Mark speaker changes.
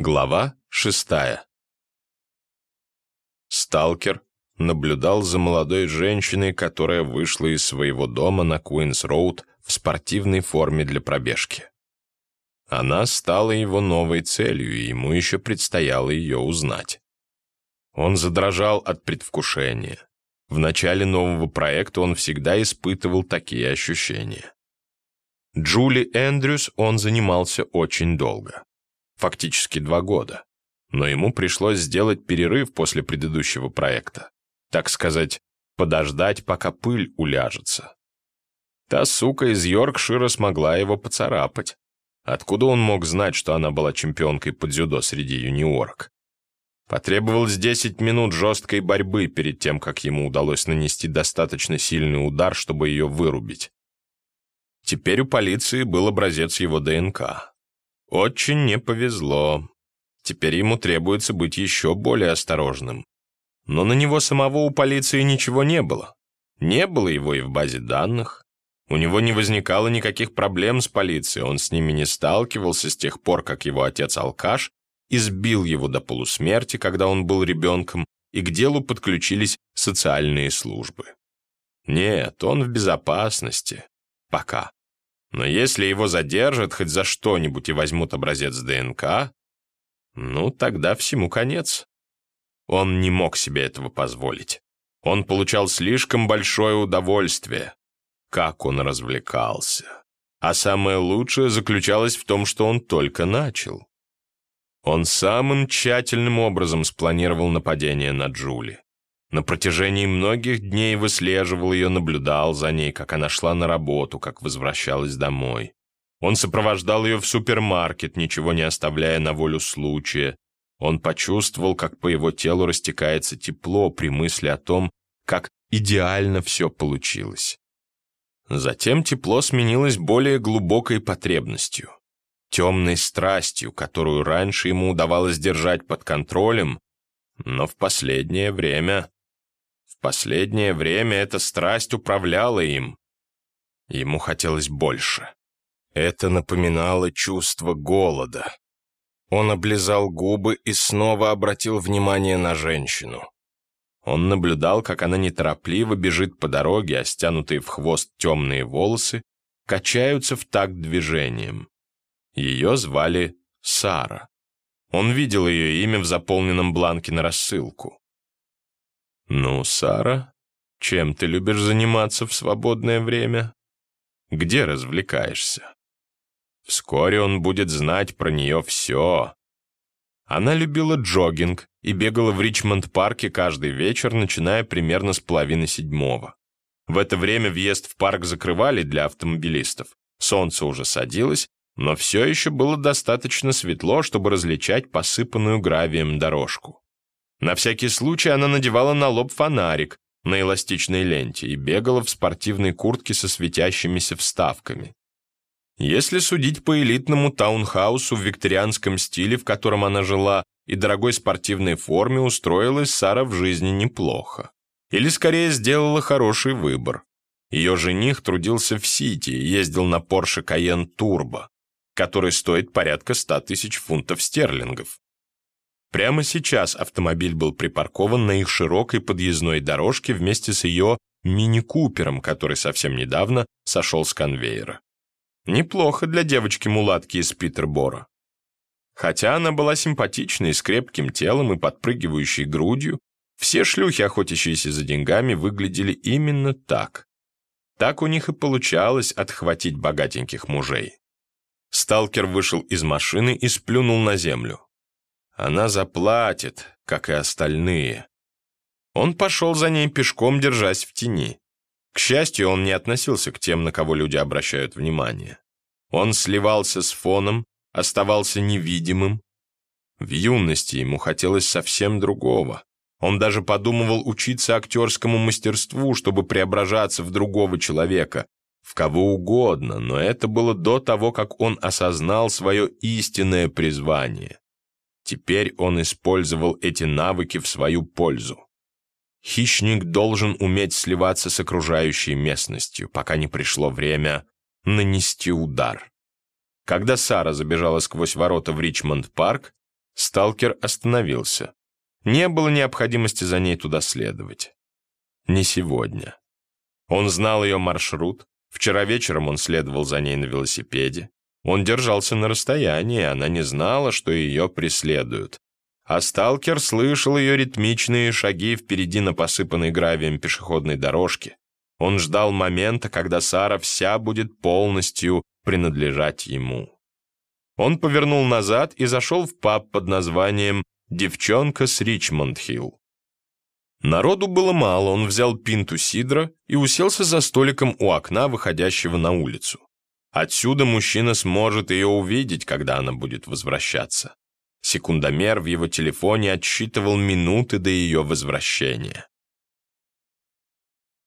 Speaker 1: Глава шестая. Сталкер наблюдал за молодой женщиной, которая вышла из своего дома на Куинс-Роуд в спортивной форме для пробежки. Она стала его новой целью, и ему еще предстояло ее узнать. Он задрожал от предвкушения. В начале нового проекта он всегда испытывал такие ощущения. Джули Эндрюс он занимался очень долго фактически два года. Но ему пришлось сделать перерыв после предыдущего проекта. Так сказать, подождать, пока пыль уляжется. Та сука из Йоркшира смогла его поцарапать. Откуда он мог знать, что она была чемпионкой по дзюдо среди юниорок? Потребовалось 10 минут жесткой борьбы перед тем, как ему удалось нанести достаточно сильный удар, чтобы ее вырубить. Теперь у полиции был образец его ДНК. Очень не повезло. Теперь ему требуется быть еще более осторожным. Но на него самого у полиции ничего не было. Не было его и в базе данных. У него не возникало никаких проблем с полицией, он с ними не сталкивался с тех пор, как его отец-алкаш избил его до полусмерти, когда он был ребенком, и к делу подключились социальные службы. Нет, он в безопасности. Пока. Но если его задержат хоть за что-нибудь и возьмут образец ДНК, ну, тогда всему конец. Он не мог себе этого позволить. Он получал слишком большое удовольствие. Как он развлекался. А самое лучшее заключалось в том, что он только начал. Он самым тщательным образом спланировал нападение на Джули. На протяжении многих дней выслеживал ее, наблюдал за ней, как она шла на работу, как возвращалась домой. Он сопровождал ее в супермаркет, ничего не оставляя на волю случая. Он почувствовал, как по его телу растекается тепло при мысли о том, как идеально все получилось. Затем тепло сменилось более глубокой потребностью. Темной страстью, которую раньше ему удавалось держать под контролем, но в последнее время последнее время эта страсть управляла им. Ему хотелось больше. Это напоминало чувство голода. Он облизал губы и снова обратил внимание на женщину. Он наблюдал, как она неторопливо бежит по дороге, а стянутые в хвост темные волосы качаются в такт движением. Ее звали Сара. Он видел ее имя в заполненном бланке на рассылку. «Ну, Сара, чем ты любишь заниматься в свободное время? Где развлекаешься?» Вскоре он будет знать про нее все. Она любила джогинг и бегала в Ричмонд-парке каждый вечер, начиная примерно с половины седьмого. В это время въезд в парк закрывали для автомобилистов. Солнце уже садилось, но все еще было достаточно светло, чтобы различать посыпанную гравием дорожку. На всякий случай она надевала на лоб фонарик на эластичной ленте и бегала в спортивной куртке со светящимися вставками. Если судить по элитному таунхаусу в викторианском стиле, в котором она жила, и дорогой спортивной форме, устроилась Сара в жизни неплохо. Или, скорее, сделала хороший выбор. Ее жених трудился в Сити и ездил на Porsche Cayenne Turbo, который стоит порядка 100 тысяч фунтов стерлингов. Прямо сейчас автомобиль был припаркован на их широкой подъездной дорожке вместе с ее мини-купером, который совсем недавно сошел с конвейера. Неплохо для девочки-мулатки из Питербора. Хотя она была симпатичной, с крепким телом и подпрыгивающей грудью, все шлюхи, охотящиеся за деньгами, выглядели именно так. Так у них и получалось отхватить богатеньких мужей. Сталкер вышел из машины и сплюнул на землю. Она заплатит, как и остальные. Он пошел за ней пешком, держась в тени. К счастью, он не относился к тем, на кого люди обращают внимание. Он сливался с фоном, оставался невидимым. В юности ему хотелось совсем другого. Он даже подумывал учиться актерскому мастерству, чтобы преображаться в другого человека, в кого угодно, но это было до того, как он осознал свое истинное призвание. Теперь он использовал эти навыки в свою пользу. Хищник должен уметь сливаться с окружающей местностью, пока не пришло время нанести удар. Когда Сара забежала сквозь ворота в Ричмонд-парк, Сталкер остановился. Не было необходимости за ней туда следовать. Не сегодня. Он знал ее маршрут. Вчера вечером он следовал за ней на велосипеде. Он держался на расстоянии, она не знала, что ее преследуют. А сталкер слышал ее ритмичные шаги впереди на посыпанной гравием пешеходной дорожке. Он ждал момента, когда Сара вся будет полностью принадлежать ему. Он повернул назад и зашел в паб под названием «Девчонка с Ричмонд-Хилл». Народу было мало, он взял пинту сидра и уселся за столиком у окна, выходящего на улицу. Отсюда мужчина сможет ее увидеть, когда она будет возвращаться. Секундомер в его телефоне отсчитывал минуты до ее возвращения.